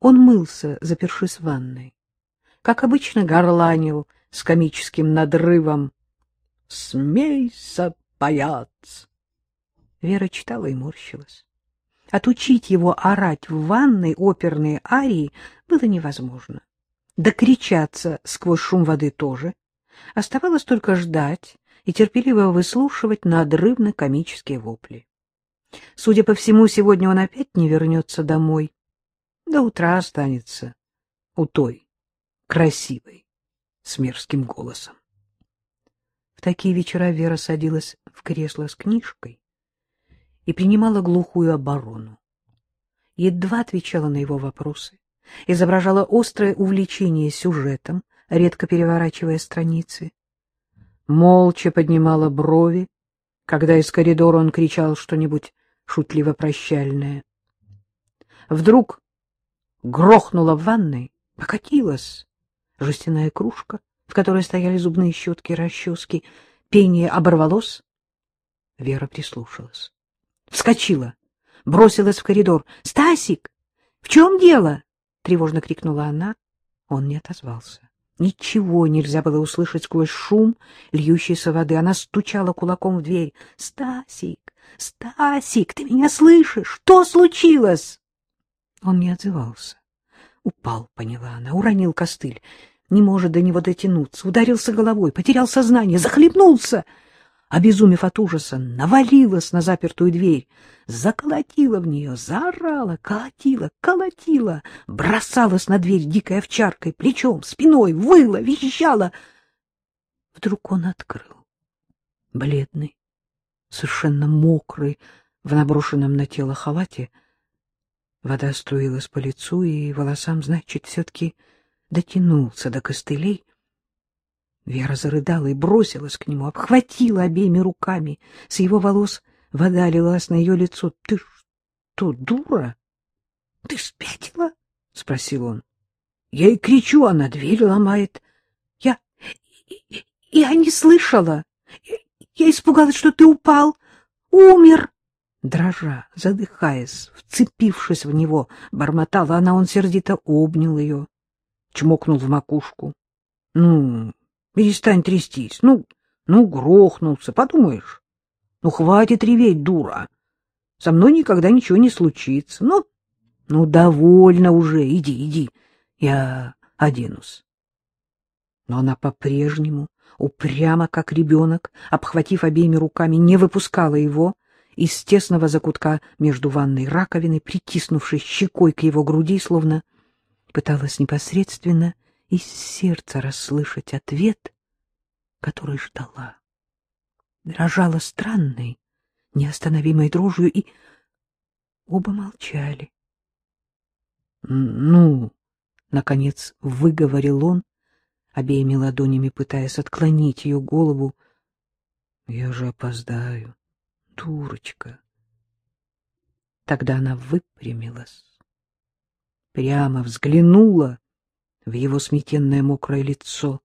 Он мылся, запершись в ванной. Как обычно, горланил с комическим надрывом. «Смейся, паяц!» Вера читала и морщилась. Отучить его орать в ванной оперные арии было невозможно. Докричаться сквозь шум воды тоже. Оставалось только ждать и терпеливо выслушивать надрывно-комические вопли. Судя по всему, сегодня он опять не вернется домой. До утра останется у той, красивой, с мерзким голосом. В такие вечера Вера садилась в кресло с книжкой и принимала глухую оборону. Едва отвечала на его вопросы, изображала острое увлечение сюжетом, редко переворачивая страницы. Молча поднимала брови, когда из коридора он кричал что-нибудь шутливо-прощальное. Вдруг грохнула в ванной, покатилась жестяная кружка, в которой стояли зубные щетки и расчески. Пение оборвалось. Вера прислушалась. Вскочила, бросилась в коридор. — Стасик, в чем дело? — тревожно крикнула она. Он не отозвался. Ничего нельзя было услышать сквозь шум льющейся воды. Она стучала кулаком в дверь. — Стасик, Стасик, ты меня слышишь? Что случилось? Он не отзывался. Упал, поняла она, уронил костыль. Не может до него дотянуться. Ударился головой, потерял сознание, захлебнулся — обезумев от ужаса, навалилась на запертую дверь, заколотила в нее, заорала, колотила, колотила, бросалась на дверь дикой овчаркой, плечом, спиной, выла, визжала. Вдруг он открыл, бледный, совершенно мокрый, в наброшенном на тело халате. Вода струилась по лицу и волосам, значит, все-таки дотянулся до костылей, Вера зарыдала и бросилась к нему, обхватила обеими руками. С его волос вода лилась на ее лицо. — Ты что, дура? Ты спятила? — спросил он. Я и кричу, она дверь ломает. Я... Я не слышала. Я испугалась, что ты упал. Умер. Дрожа, задыхаясь, вцепившись в него, бормотала она, он сердито обнял ее, чмокнул в макушку. — Ну, Перестань трястись. Ну, ну, грохнулся, подумаешь. Ну, хватит реветь, дура. Со мной никогда ничего не случится. Ну, ну, довольно уже. Иди, иди. Я оденусь. Но она по-прежнему, упрямо как ребенок, обхватив обеими руками, не выпускала его из тесного закутка между ванной и раковиной, притиснувшись щекой к его груди, словно пыталась непосредственно из сердца расслышать ответ, который ждала. Дрожала странной, неостановимой дрожью, и оба молчали. — Ну, — наконец выговорил он, обеими ладонями пытаясь отклонить ее голову, — я же опоздаю, дурочка. Тогда она выпрямилась, прямо взглянула в его сметенное мокрое лицо.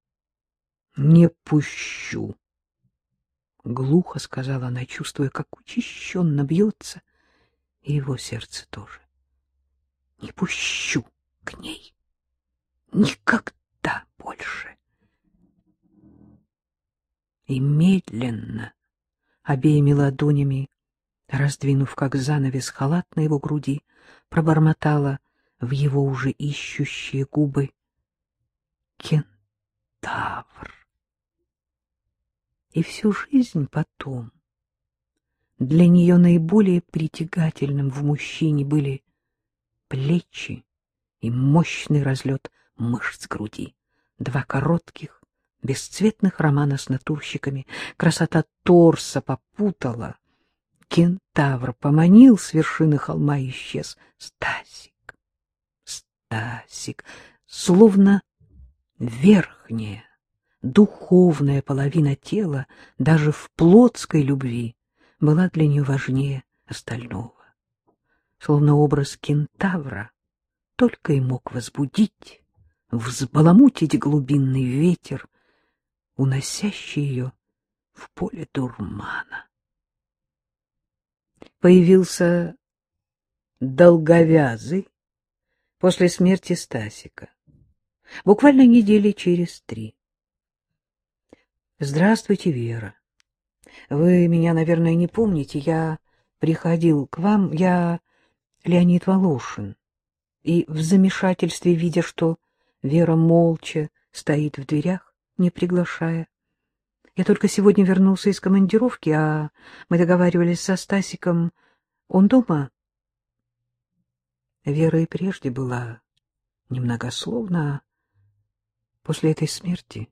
— Не пущу, — глухо сказала она, чувствуя, как учащенно бьется, и его сердце тоже. — Не пущу к ней. Никогда больше. И медленно, обеими ладонями, раздвинув как занавес халат на его груди, пробормотала — в его уже ищущие губы. Кентавр. И всю жизнь потом для нее наиболее притягательным в мужчине были плечи и мощный разлет мышц груди, два коротких, бесцветных романа с натурщиками, красота торса попутала, кентавр поманил с вершины холма и исчез. Стасик! Стасик, словно верхняя, духовная половина тела, даже в плотской любви, была для нее важнее остального. Словно образ кентавра только и мог возбудить, взбаламутить глубинный ветер, уносящий ее в поле дурмана. Появился долговязый после смерти Стасика. Буквально недели через три. Здравствуйте, Вера. Вы меня, наверное, не помните. Я приходил к вам. Я Леонид Волошин. И в замешательстве, видя, что Вера молча стоит в дверях, не приглашая. Я только сегодня вернулся из командировки, а мы договаривались со Стасиком. Он дома? Вера и прежде была немногословна, а после этой смерти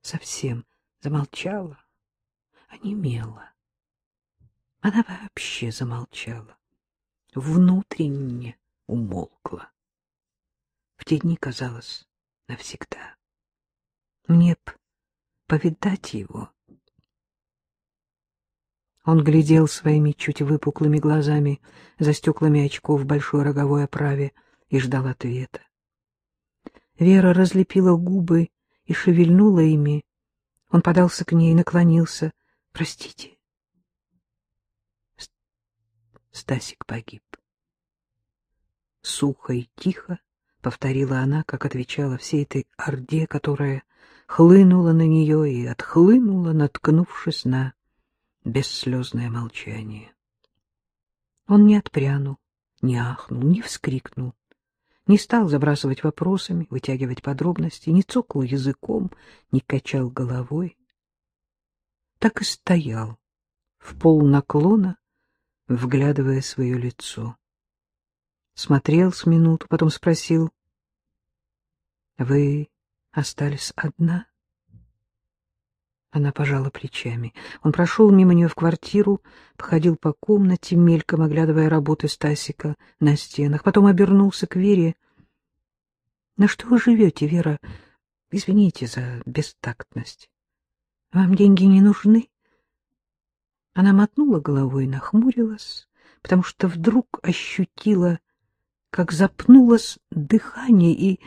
совсем замолчала, онемела. Она вообще замолчала, внутренне умолкла. В те дни казалось навсегда. Мне б повидать его. Он глядел своими чуть выпуклыми глазами за стеклами очков в большой роговой оправе и ждал ответа. Вера разлепила губы и шевельнула ими. Он подался к ней, наклонился. — Простите. Стасик погиб. Сухо и тихо повторила она, как отвечала всей этой орде, которая хлынула на нее и отхлынула, наткнувшись на бесслезное молчание. Он не отпрянул, не ахнул, не вскрикнул, не стал забрасывать вопросами, вытягивать подробности, не цокал языком, не качал головой. Так и стоял, в пол наклона, вглядывая свое лицо. Смотрел с минуту, потом спросил, — Вы остались одна? Она пожала плечами. Он прошел мимо нее в квартиру, походил по комнате, мельком оглядывая работы Стасика на стенах. Потом обернулся к Вере. — На что вы живете, Вера? Извините за бестактность. Вам деньги не нужны? Она мотнула головой и нахмурилась, потому что вдруг ощутила, как запнулось дыхание и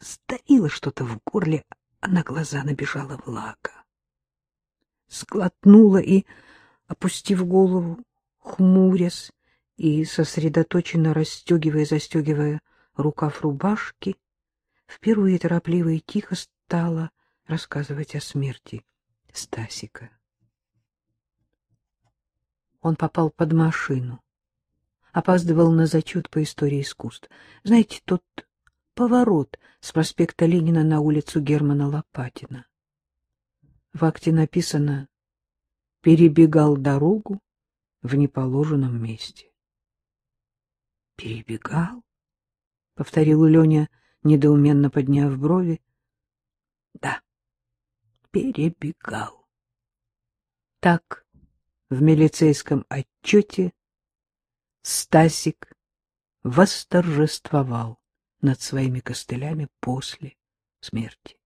сдавило что-то в горле, а на глаза набежала влага. Сглотнула и, опустив голову, хмурясь и сосредоточенно расстегивая и застегивая рукав рубашки, впервые торопливо и тихо стала рассказывать о смерти Стасика. Он попал под машину, опаздывал на зачет по истории искусств. Знаете, тот поворот с проспекта Ленина на улицу Германа Лопатина. В акте написано «перебегал дорогу в неположенном месте». «Перебегал?» — повторил Леня, недоуменно подняв брови. «Да, перебегал». Так в милицейском отчете Стасик восторжествовал над своими костылями после смерти.